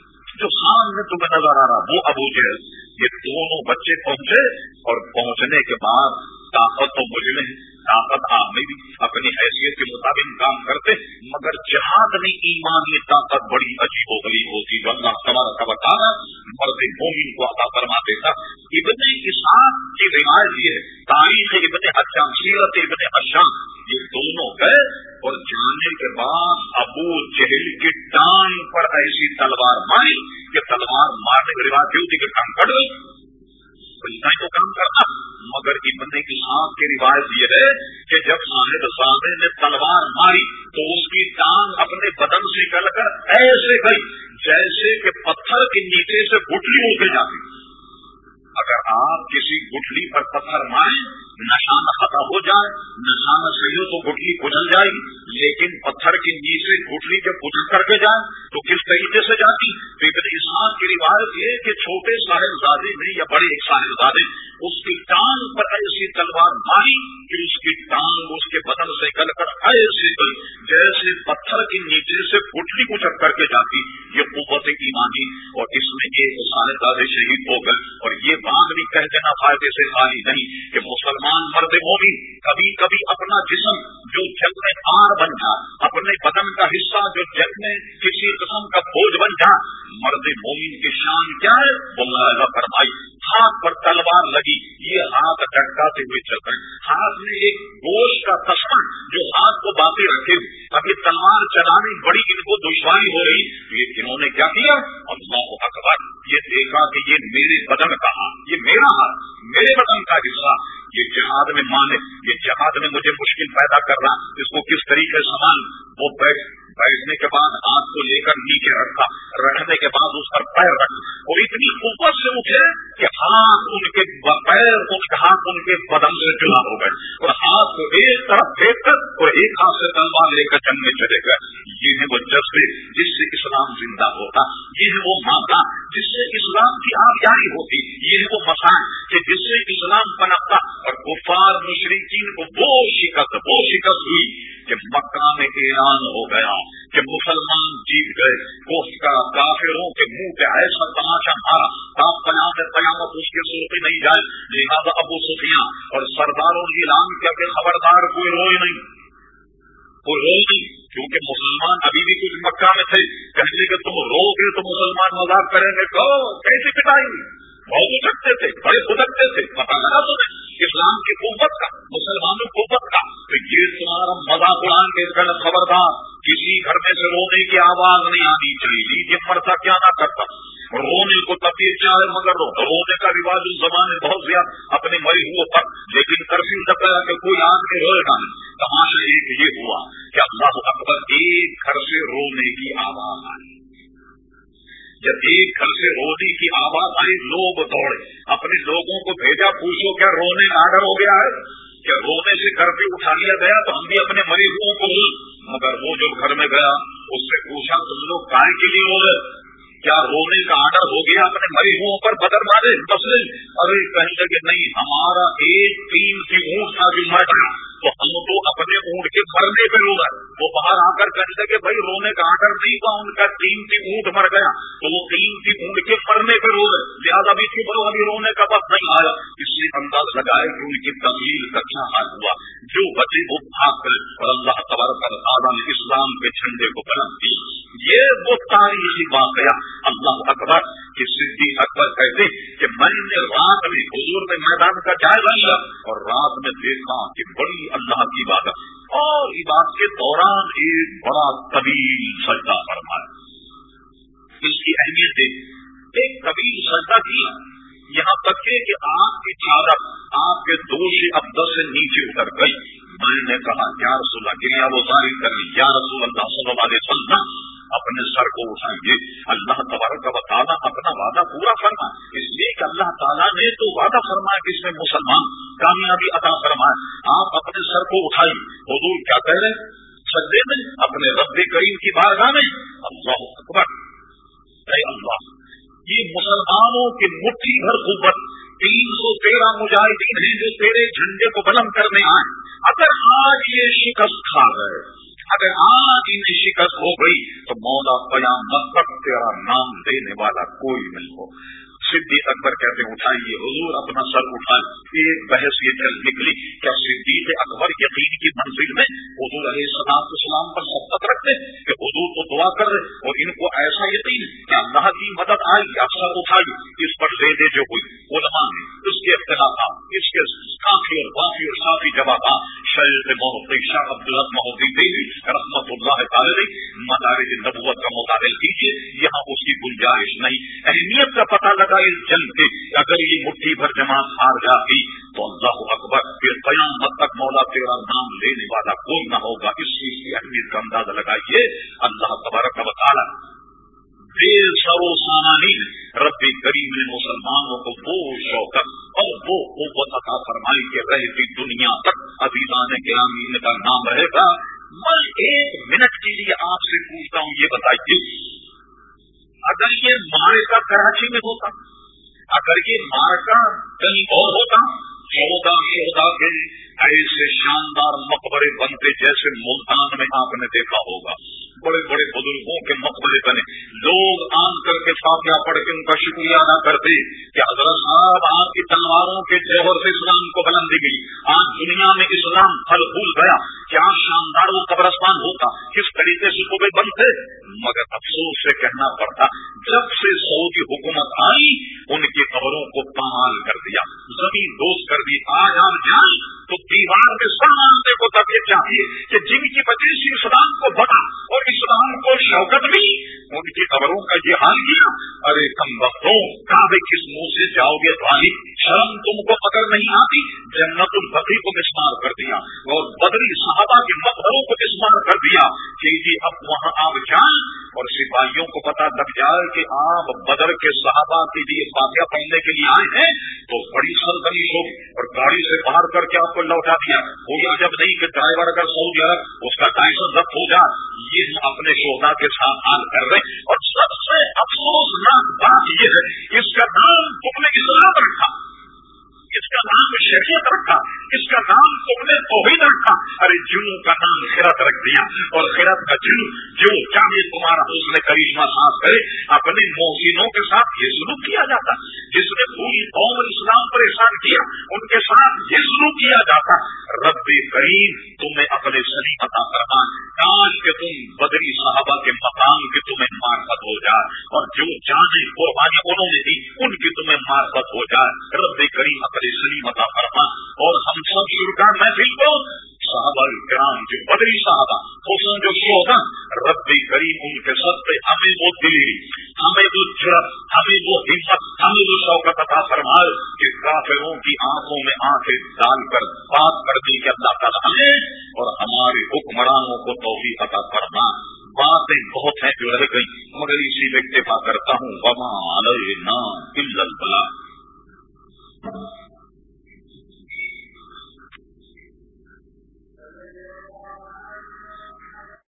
جو سامنے تمہیں نظر آ رہا وہ ابو جہل۔ یہ دونوں بچے پہنچے اور پہنچنے کے بعد طاقت تو مجھ میں طاقت آپ بھی اپنی حیثیت کے مطابق کام کرتے مگر جہاد میں ایمانی طاقت بڑی عجیب و غریب ہوتی جو اللہ تمہارا کا بتانا مرد مومن کو عطا فرما دیتا ابن اسحاق کی روایت یہ تاریخ ابن حشام، سیرت ابن حشام، یہ دونوں گئے اور جانے کے بعد ابو جہل کی ٹانگ پر ایسی تلوار ماری کہ تلوار مارنے کی روایت ہوتی کہ کام کر گئی۔ تو کام کرنا مگر ابن کلام کی روایت یہ ہے کہ جب صاحب صاحب نے تلوار ماری تو اس کی ٹانگ اپنے بدن سے نکل کر ایسے گئی، جیسے کہ پتھر کے نیچے سے گٹلی اٹھ جاتی۔ اگر آپ کسی گٹلی پر پتھر ماریں نشانہ ختم ہو جائے نشانہ صحیح ہو تو گٹلی کچل جائے گی لیکن پتھر کے نیچے گٹلی جب کچل کر کے جائے، تو کس طریقے سے جاتی؟ تو ابن کی روایت یہ کہ چھوٹے صاحب زادے میں یا بڑے صاحب اس کی ٹانگ پر ایسی تلوار ماری کہ اس کی ٹانگ اس کے بدن سے کل کر ایسے گئی، جیسے پتھر کے نیچے سے گٹلی کچل کر کے جاتی۔ یہ قوت ایمانی، اور اس میں ایک صاحب زادے شہید ہو گئے، اور یہ بات بھی کہہ دینا فائدے سے خالی نہیں کہ مسلمان مرد مومن کبھی کبھی اپنا جسم جو جگ میں آر بن جائے اپنے بدن کا حصہ جو جگ میں کسی قسم کا بوجھ بن جائے مرد مومن کی شان کیا ہے؟ وہ فرمائی، ہاتھ پر تلوار لگی، یہ ہاتھ ڈٹکاتے ہوئے چل رہے ہاتھ میں ایک گوشت کا تسمن جو ہاتھ کو باقی رکھے۔ ہوئے ابھی تلوار چلانے بڑی ان کو دشواری ہو رہی۔ یہ انہوں نے کیا کیا؟ اللہ اکبر، یہ دیکھا کہ یہ میرے بدن کا ہاتھ، یہ میرا ہاتھ، میرے بدن کا حصہ، یہ جہاد میں مانے، یہ جہاد میں مجھے مشکل پیدا کرنا، اس کو کس طریقے سے مان وہ بیٹھ بیٹھنے کے بعد ہاتھ کو لے کر نیچے رکھا رکھنے کے بعد اس پر پیر رکھا۔ وہ اتنی اوپر سے اٹھے کہ ہاتھ ان کے پیر ان کے ہاتھ ان کے بدن سے جدا ہو گئے۔ اور ہاتھ کو ایک طرف پھینک کر اور ایک ہاتھ سے تلوار لے کر جنگل چلے گئے۔ یہ ہے وہ جذبے جس سے اسلام زندہ ہوتا۔ یہ ہے وہ ماتا جس سے اسلام کی آگاہی ہوتی۔ یہ ہے وہ مسائل کہ جس سے اسلام پنپتا اور گفار مشرقین کو وہ شکست وہ شکست ہوئی کہ مکہ میں اعلان ہو گیا۔ کہ مسلمان جیت گئے اس کا کافروں کے منہ پہ ایسا تماشا مارا آپ قیام قیامت اس کے سوتے نہیں جائے۔ لہٰذا ابو سفیاں اور سرداروں نے اعلان کیا کہ خبردار، کوئی روئے نہیں۔ کوئی روئے نہیں، کیونکہ مسلمان ابھی بھی کچھ مکہ میں تھے۔ کہنے کہ تم رو گے تو مسلمان مذاق کریں گے۔ تو کیسے پٹائیں گے؟ بہت اچھتے تھے، بڑے بدکتے تھے۔ پتا لگا تو اسلام کی قوت کا، مسلمانوں کی قوت کا۔ تو یہ تمہارا مذاق اڑان کے خبردار۔ کسی گھر میں سے رونے کی آواز نہیں آنی چاہیے یہ مرتا کیا نہ کرتا رونے کو تبدیل کیا ہے مگر رونے کا رواج اس زمانے بہت زیادہ اپنے مری پر، لیکن کرفیو تک کہ کوئی آدمی روئے گا۔ نہیں تماشا ایک یہ ہوا کہ اللہ اکبر ایک گھر سے رونے کی آواز آئی۔ جب ایک گھر سے رونے کی آواز آئی، لوگ دوڑے۔ اپنے لوگوں کو بھیجا، پوچھو کیا رونے آڈر ہو گیا ہے؟ کہ رونے سے گھر پہ اٹھا لیا گیا تو ہم بھی اپنے مریضوں کو مگر وہ جو گھر میں گیا، اس سے پوچھا، تم لوگ کائے کے لیے ہو گئے؟ کیا رونے کا آڈر ہو گیا اپنے مریضوں پر بدر مارے مسئلے ارے کہیں گے نہیں، ہمارا ایک تین کی اونٹ تھا جو مر گیا۔ تو ہم تو اپنے اونٹ کے مرنے پہ رو گئے وہ باہر آ کر کہیں گے بھائی، رونے کا آڈر نہیں تھا، ان کا تین اونٹ مر گیا۔ تو وہ تین کی اونٹ کے مرنے پہ رو گئے لہٰذا بھی تھی بڑوں ابھی رونے کا وقت نہیں آیا۔ اس لیے انداز لگائے کہ ان کی تبدیل کا کیا حال ہوا۔ جو بچے وہ بھاگ کر اور اللہ تبارک تعالیٰ نے اسلام کے جھنڈے کو بلند کیا۔ یہ وہ تاریخی واقعہ اللہ اکبر، کہ صدی اکبر کہتے کہ میں نے رات میں حضور میں میدان کا جائزہ لیا اور رات میں دیکھا کہ بڑی اللہ کی عبادت۔ اور عبادت کے دوران ایک بڑا طویل سجدہ فرمایا۔ اس کی اہمیت دیکھ۔ ایک طویل سجدہ کیا یہاں تک کہ آپ کی چادر آپ کے دوشی اب دس سے نیچے اتر گئی۔ میں نے کہا، یا رسول اللہ گریا وہ ظاہر کر لی یا رسول اللہ صلی اللہ علیہ وسلم؟ اپنے سر کو اٹھائیے۔ اللہ تبارک و تعالیٰ اپنا وعدہ پورا فرما اس لیے کہ اللہ تعالیٰ نے تو وعدہ فرمایا کہ اس میں مسلمان کامیابی عطا فرمائے۔ آپ اپنے سر کو اٹھائیے۔ حضور کیا کہہ رہے سجدے میں، اپنے رب کریم کی بارگاہ میں۔ اللہ اکبر۔ اے اللہ، یہ مسلمانوں کی مٹھی بھر قوت، تین سو تیرہ مجاہدین ہیں جو تیرے جھنڈے کو بلند کرنے آئے۔ اگر آج یہ شکست کھا گئے اگر آج کی شکست ہو گئی تو مولا قیامت تک تیرا نام دینے والا کوئی نہیں ہو۔ صدی اکبر کہتے اٹھائیے حضور، اپنا سر اٹھائے ایک بحث یہ چل نکلی کیا صدیق اکبر یقین کی منزل میں حضور علیہ السلام السلام پر سبقت رکھتے کہ حضور کو دعا کر رہے اور ان کو ایسا یقین کہ اللہ کی مدد آئی، یا سر اٹھائی۔ اس پر دے دے جو ہوئی۔ علماء نے اس کے اختلافات، اس کے کافی اور کافی اور کافی جوابات شہر محمد شاہ عبدالحق محدود دیوی رحمت اللہ تعالی مدارج نبوت کا مطالعہ کیجیے یہاں اس کی گنجائش نہیں۔ اہمیت کا پتہ لگا اس جنگ سے اگر یہ مٹھی بھر جماعت ہار جاتی تو اللہ اکبر، پھر قیامت تک مولا تیرا نام لینے والا کوئی نہ ہوگا۔ اس چیز کی اہمیت کا اندازہ لگائیے۔ اللہ تبارک و تعالی بے سرو سامانی رب کریم نے مسلمانوں کو وہ شوقت اور وہ قوت عطا فرمائی کے رہتی دنیا تک عزیزان گرامی کا نام رہے گا۔ میں ایک منٹ کے لیے آپ سے پوچھتا ہوں، یہ بتائیے اگر یہ مارکا کراچی میں ہوتا، اگر یہ مارکا کہیں اور ہوتا چودہ چودہ کے ایسے شاندار مقبرے بنتے جیسے ملتان میں آپ نے دیکھا ہوگا۔ بڑے بڑے بزرگوں کے مقبرے بنے۔ لوگ آن کر کے فاتحہ پڑھ کے ان کا شکریہ ادا کرتے کہ حضرت صاحب آپ کی تلواروں کے جوہر سے اسلام کو بلند دی گئی آج دنیا میں اسلام پھل پھول گیا۔ کیا شاندار وہ قبرستان ہوتا۔ کس طریقے سے صبح بنتے؟ مگر افسوس سے کہنا پڑتا۔ جب سے سعودی حکومت آئی، ان کی قبروں کو پامال کر دیا۔ زمین دوست کر دی۔ آج آپ جائیں تو دیوار میں سب ماننے کو تب یہ چاہیے کہ جن کی وجہ سے اسلام کو بتا اور اسلام کو شوکت بھی ان کی قبروں کا یہ حال کیا ارے کم وقتوں کعبے کس منہ سے جاؤ گے غالب شرم تم کو پکڑ نہیں آتی۔ جنت البقی کو مسمار کر دیا۔ اور بدری صحابہ کے مقبروں کو مسمار کر دیا۔ کہ جی اب وہاں آپ جائیں۔ اور سپاہیوں کو پتا لگ جائے کہ آپ بدر کے صحابہ کے لیے فاتحہ پڑھنے کے لیے آئے ہیں۔ تو بڑی سرگنی ہوگی۔ اور گاڑی سے باہر کر کے آپ کو لوٹا دیا۔ وہ جب نہیں کہ ڈرائیور اگر سعودی عرب، اس کا ٹائسن ضبط ہو جائے۔ یہ اپنے شوبا کے ساتھ حال کر رہے اور سب سے افسوسناک بات یہ ہے، اس کا نام تم نے اسلام رکھا اس کا نام شریعت رکھا، اس کا نام تم نے توحید رکھا۔ ارے جنو کا نام خیرت رکھ دیا، اور خیرت کا جن، جو چاہے تمہارا اس نے کرشمہ سانس کرے، اپنے محسنوں کے ساتھ یہ سلوک کیا جاتا۔ جس نے پوری قوم اسلام پر احسان کیا، ان کے ساتھ یہ سلوک کیا جاتا۔ رب کریم تمہیں اپنے سری عطا فرما۔ کاش کہ تم بدری صحابہ کے مقام کی تمہیں مارفت ہو جائے اور جو جانے قربانی انہوں نے دی، ان کی تمہیں مارفت ہو جائے رب کریم اپنے سلیم عطا فرما اور ہم سب شرکار محفل کو، صحابہ کرام جو بدری صحابہ، حسن جو شوہا رب کریم ان کے سب پہ ہمیں وہ دلی ہمیں وہ جرت ہمیں وہ ہمت، ہمیں وہ شوقت عطا فرمائے کہ کافروں کی آنکھوں میں آنکھیں ڈال کر بات کرنے کے اللہ تعالیٰ ہمیں اور ہمارے حکمرانوں کو توفیق عطا فرما۔ باتیں بہت ہیں جو رہ گئی مگر اسی میں اتفاق کرتا ہوں۔ وما علینا